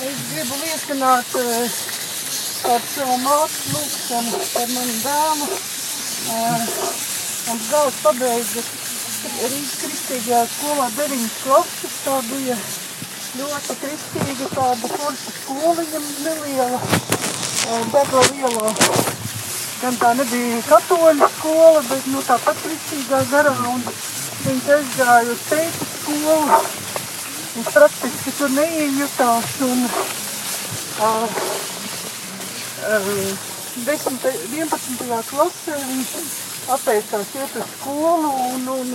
Es gribu liecināt uh, par savu mātu lūgšanu, par manu dēlu. Uh, un gals pabeidza Rīgas kristīgajā skolā deviņas klases. Tā bija ļoti kristīga, tāda forša skoliņa neliela, Degla ielā. Gan tā nebija katoļu skola, bet nu, tāpat kristīgā garā. Un viņš aizgāja uz teiku skolu. Viņš praktiski tur neiejutās. Un, uh, uh, 10, 11. klasē viņš atteicās iet uz skolu un, un,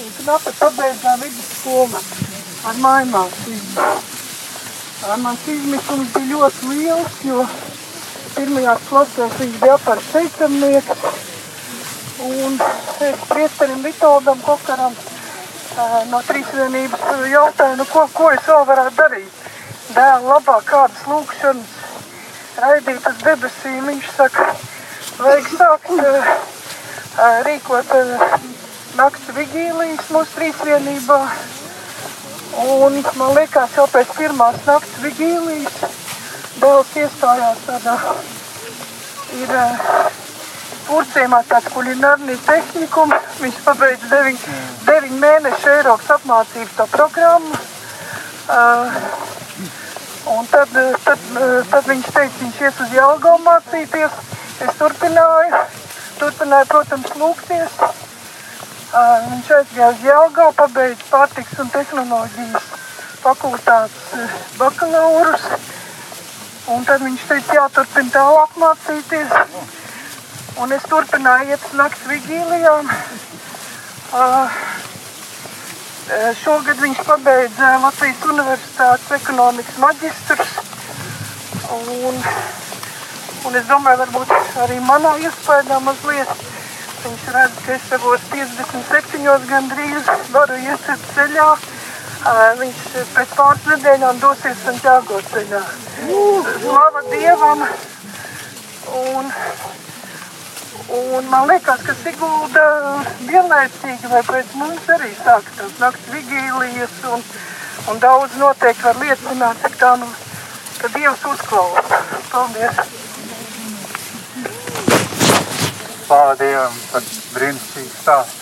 un knapi pabeidzām vidusskolu ar mājmācību. Mans izmisums bija ļoti liels, jo pirmajās klasēs viņš bija par šeitamnieks. Un es priesterim Vitoldam Kokaram no trīsvienības jautāju, nu ko, ko es vēl varētu darīt. Dēl labāk kādas lūkšanas raidīt uz debesīm. Viņš saka, vajag sākt rīkot nakts vigīlijas mūsu trīsvienībā. Un man liekas, jau pēc pirmās nakts vigīlijas dēls iestājās tādā, ir uh, Urciemā tāds kulinārnī tehnikum. Viņš pabeidz 9, 9 mēnešu Eiropas apmācības to programmu. Uh, un tad, tad, tad viņš teica, viņš ies uz Jelgavu mācīties. Es turpināju, turpināju, protams, lūgties. Uh, viņš aizgāja uz Jelgavu, pabeidz pārtiks un tehnoloģijas fakultātes bakalaurus. Un tad viņš teica, jāturpina tālāk mācīties. Un es turpināju iet uz nakts vigīlijām. Uh, šogad viņš pabeidza Latvijas Universitātes ekonomikas maģistrus. Un, un es domāju, varbūt arī manā iespējā mazliet viņš redz, ka es savos 57 gandrīz varu iet ceļā. Uh, viņš pēc pāris nedēļām dosies Santiago ceļā. Slava Dievam! Un, Un man liekas, ka Sigulda vienlaicīgi vai pēc mums arī sāk tās nakts vigīlijas un, un daudz noteikti var liecināt, cik tā nu, ka Dievs uzklausa. Paldies! Slāva Dievam par brīnišķīgu stāstu.